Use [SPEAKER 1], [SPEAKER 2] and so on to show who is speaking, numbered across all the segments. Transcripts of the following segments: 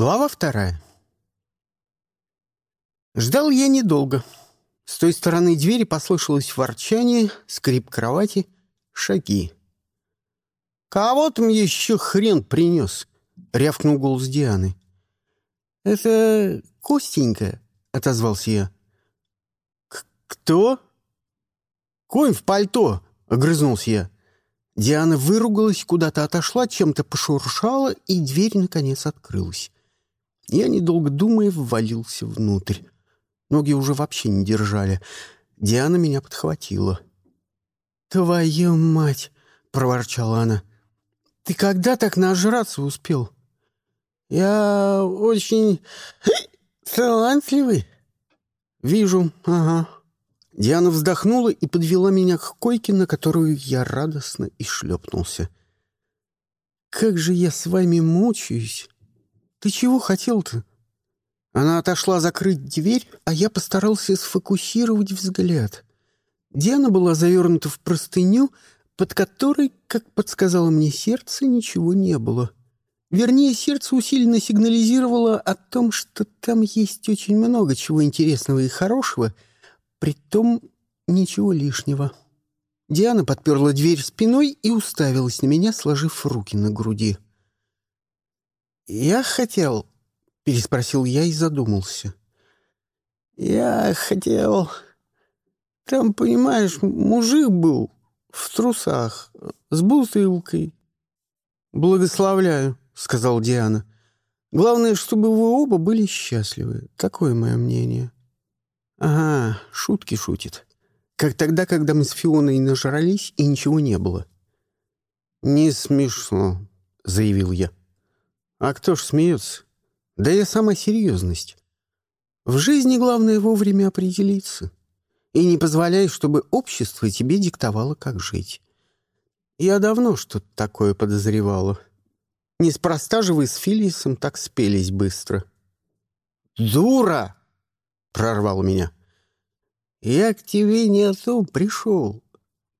[SPEAKER 1] Глава вторая. Ждал я недолго. С той стороны двери послышалось ворчание, скрип кровати, шаги. «Кого там еще хрен принес?» — рявкнул голос Дианы. «Это Костенька», — отозвался я. «Кто?» «Конь в пальто», — огрызнулся я. Диана выругалась, куда-то отошла, чем-то пошуршала, и дверь, наконец, открылась. Я, недолго думая, ввалился внутрь. Ноги уже вообще не держали. Диана меня подхватила. «Твою мать!» — проворчала она. «Ты когда так нажраться успел?» «Я очень талантливый». «Вижу, ага». Диана вздохнула и подвела меня к койке, на которую я радостно и шлепнулся. «Как же я с вами мучаюсь!» «Ты чего хотел-то?» Она отошла закрыть дверь, а я постарался сфокусировать взгляд. Диана была завернута в простыню, под которой, как подсказало мне сердце, ничего не было. Вернее, сердце усиленно сигнализировало о том, что там есть очень много чего интересного и хорошего, притом ничего лишнего. Диана подперла дверь спиной и уставилась на меня, сложив руки на груди. «Я хотел...» — переспросил я и задумался. «Я хотел... Там, понимаешь, мужик был в трусах, с бутылкой». «Благословляю», — сказал Диана. «Главное, чтобы вы оба были счастливы. Такое мое мнение». «Ага, шутки шутит. Как тогда, когда мы с Фионой нажрались, и ничего не было». «Не смешно», — заявил я. А кто ж смеется? Да я сама серьезность. В жизни главное вовремя определиться. И не позволяй, чтобы общество тебе диктовало, как жить. Я давно что-то такое подозревала. Неспроста же вы с Филисом так спелись быстро. «Дура!» — прорвал меня. «Я к тебе не о том пришел.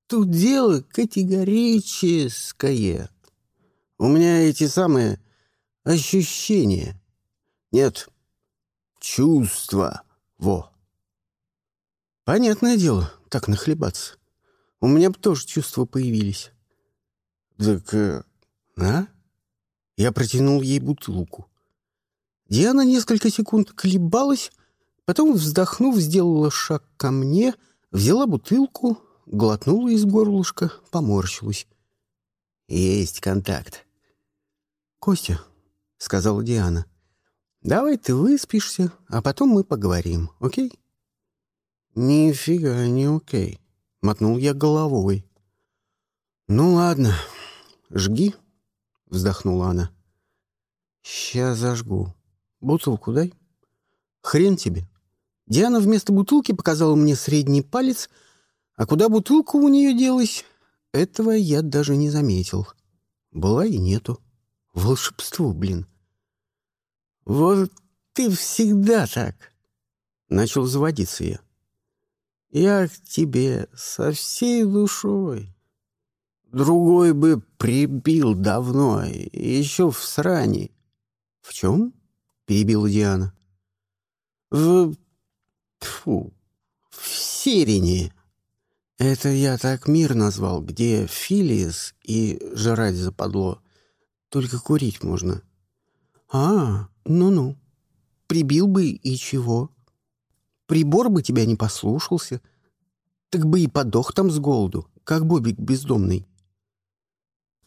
[SPEAKER 1] Тут дело категорическое. У меня эти самые ощущение. Нет, чувство. Во. Понятное дело, так нахлебаться. У меня бы тоже чувства появились. Так, э, а? Я протянул ей бутылку. Диана несколько секунд колебалась, потом, вздохнув, сделала шаг ко мне, взяла бутылку, глотнула из горлышка, поморщилась. Есть контакт. «Костя, — сказала Диана. «Давай ты выспишься, а потом мы поговорим, окей?» «Нифига не окей», — мотнул я головой. «Ну ладно, жги», — вздохнула она. «Сейчас зажгу. Бутылку дай». «Хрен тебе». Диана вместо бутылки показала мне средний палец, а куда бутылка у нее делась, этого я даже не заметил. Была и нету. Волшебство, блин. Вот ты всегда так. Начал заводиться я. Я к тебе со всей душой. Другой бы прибил давно, еще в сране. В чем? Перебила Диана. В... Фу, в Сирине. Это я так мир назвал, где Филис и жрать западло. Только курить можно. А, ну-ну. Прибил бы и чего? Прибор бы тебя не послушался. Так бы и подох там с голоду, как Бобик бездомный.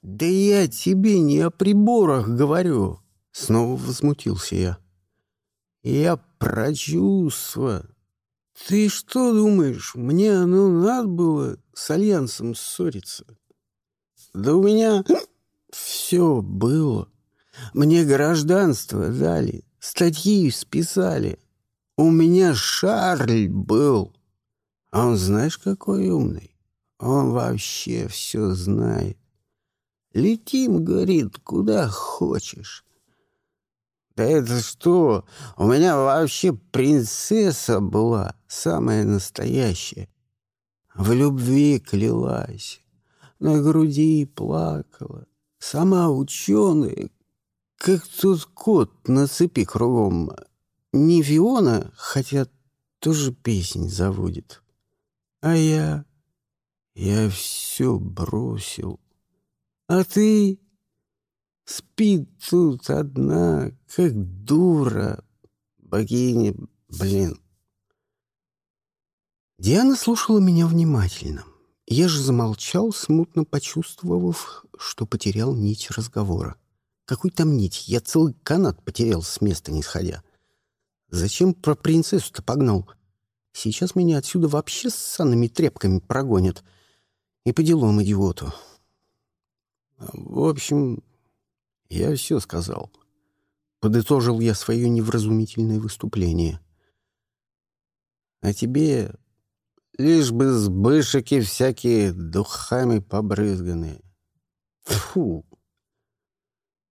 [SPEAKER 1] «Да я тебе не о приборах говорю», — снова возмутился я. «Я про чувства. Ты что думаешь, мне оно надо было с Альянсом ссориться? Да у меня все было. Мне гражданство дали, статьи списали. У меня Шарль был. А он знаешь, какой умный? Он вообще все знает. Летим, говорит, куда хочешь. Да это что? У меня вообще принцесса была, самая настоящая. В любви клялась, на груди плакала. Сама ученая, как тот кот на цепи кругом. Не Фиона, хотя тоже песнь заводит. А я... я все бросил. А ты спит тут одна, как дура. Богиня, блин. Диана слушала меня внимательно. Я же замолчал, смутно почувствовав, что потерял нить разговора. Какой там нить? Я целый канат потерял с места не сходя. Зачем про принцессу-то погнал? Сейчас меня отсюда вообще с санными тряпками прогонят. И по делам идиоту. В общем, я все сказал. Подытожил я свое невразумительное выступление. А тебе лишь бы сбышики всякие духами побрызганные. Фу!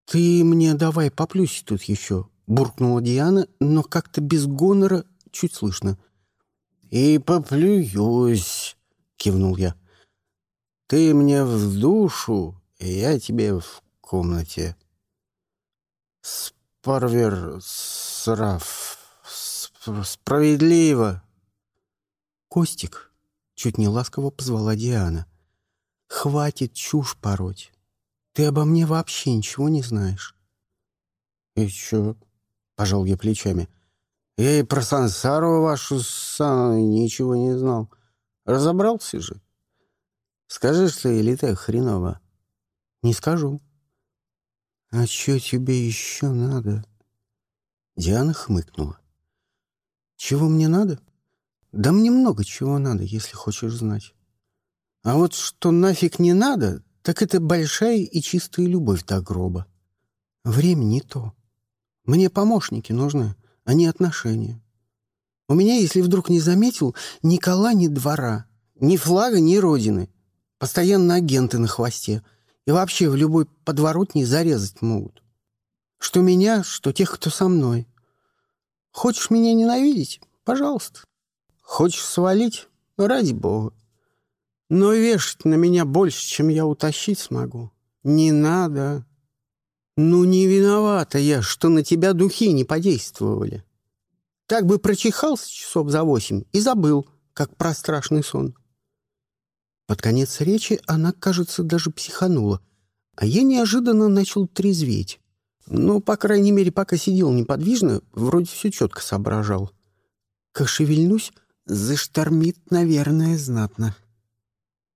[SPEAKER 1] Ты мне давай поплюсь тут еще, буркнула Диана, но как-то без гонора чуть слышно. «И поплююсь», — кивнул я. «Ты мне в душу, я тебе в комнате». «Спарвер, сраф, справедливо». «Костик», — чуть не ласково позвала Диана, — «хватит чушь пороть. Ты обо мне вообще ничего не знаешь». «И чё?» — пожал я плечами. Я и про сансару вашу сам ничего не знал. Разобрался же. Скажи, что или так хреново. Не скажу. А что тебе еще надо? Диана хмыкнула. Чего мне надо? Да мне много чего надо, если хочешь знать. А вот что нафиг не надо, так это большая и чистая любовь до гроба. Время не то. Мне помощники нужны а не отношения. У меня, если вдруг не заметил, ни кола, ни двора, ни флага, ни родины. Постоянно агенты на хвосте. И вообще в любой подворотне зарезать могут. Что меня, что тех, кто со мной. Хочешь меня ненавидеть? Пожалуйста. Хочешь свалить? Ради бога. Но вешать на меня больше, чем я утащить смогу. Не надо. «Ну, не виновата я, что на тебя духи не подействовали. Так бы прочихался часов за восемь и забыл, как про страшный сон». Под конец речи она, кажется, даже психанула, а я неожиданно начал трезветь. Ну, по крайней мере, пока сидел неподвижно, вроде все четко соображал. Как шевельнусь, заштормит, наверное, знатно.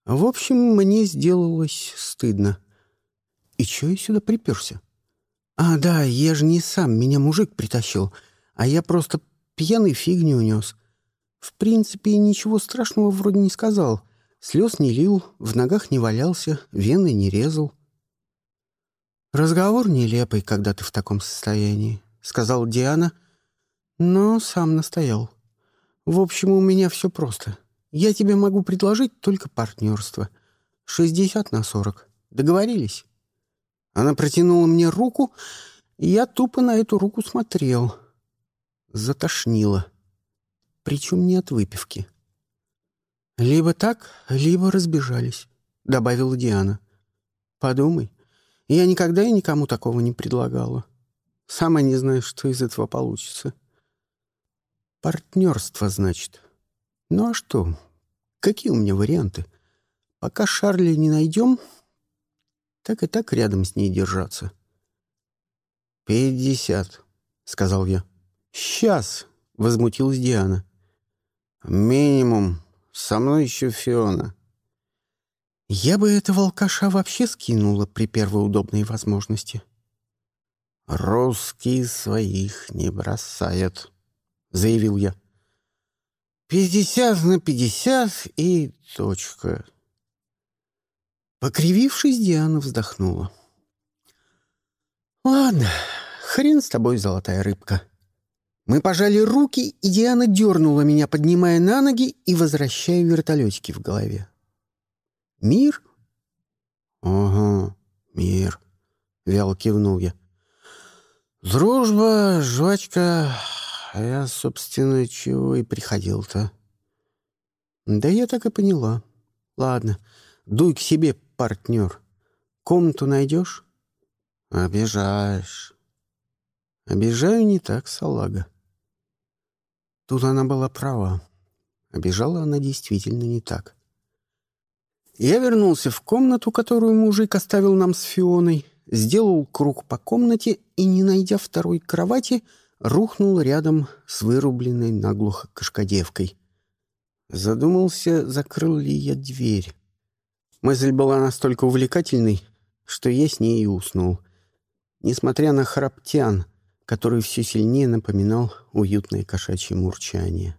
[SPEAKER 1] В общем, мне сделалось стыдно. И чё я сюда приперся? «А, да, я же не сам, меня мужик притащил, а я просто пьяный фигню унес. В принципе, ничего страшного вроде не сказал. Слез не лил, в ногах не валялся, вены не резал». «Разговор нелепый, когда ты в таком состоянии», — сказал Диана, но сам настоял. «В общем, у меня все просто. Я тебе могу предложить только партнерство. Шестьдесят на сорок. Договорились?» Она протянула мне руку, и я тупо на эту руку смотрел. Затошнило. Причем не от выпивки. «Либо так, либо разбежались», — добавила Диана. «Подумай, я никогда и никому такого не предлагала. Сама не знаю, что из этого получится». «Партнерство, значит. Ну а что? Какие у меня варианты? Пока Шарли не найдем, так и так рядом с ней держаться. «Пятьдесят», — сказал я. «Сейчас», — возмутилась Диана. «Минимум. Со мной еще Фиона». Я бы этого алкаша вообще скинула при первой удобной возможности. «Русские своих не бросают», — заявил я. «Пятьдесят на пятьдесят и точка». Покривившись, Диана вздохнула. «Ладно, хрен с тобой, золотая рыбка». Мы пожали руки, и Диана дернула меня, поднимая на ноги и возвращая вертолетики в голове. «Мир?» «Ага, мир», — вяло кивнул я. «Дружба, жвачка, а я, собственно, чего и приходил-то». «Да я так и поняла. Ладно, дуй к себе, партнер. Комнату найдешь?» «Обижаешь», Обижаю не так, салага. Тут она была права. Обижала она действительно не так. Я вернулся в комнату, которую мужик оставил нам с Фионой, сделал круг по комнате и, не найдя второй кровати, рухнул рядом с вырубленной наглухо кашкадевкой. Задумался, закрыл ли я дверь. Мысль была настолько увлекательной, что я с ней и уснул. Несмотря на храптян, который все сильнее напоминал уютное кошачье мурчание.